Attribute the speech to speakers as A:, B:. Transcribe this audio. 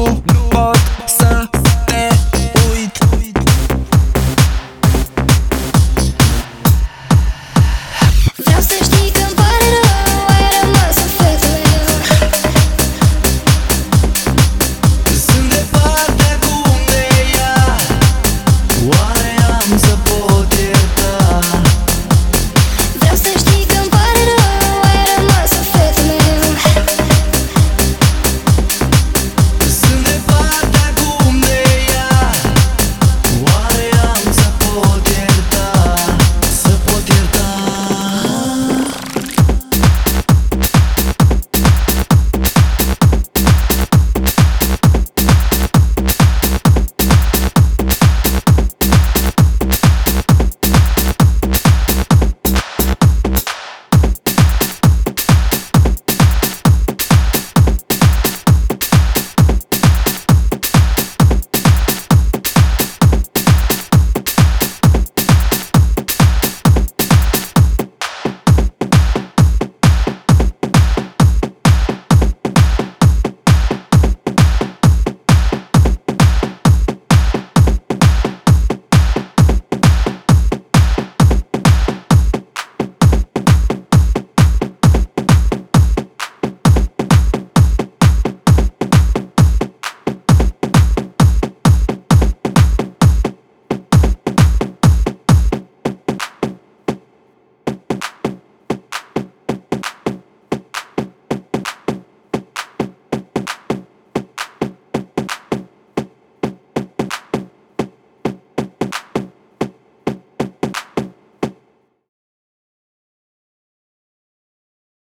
A: ¡Gracias!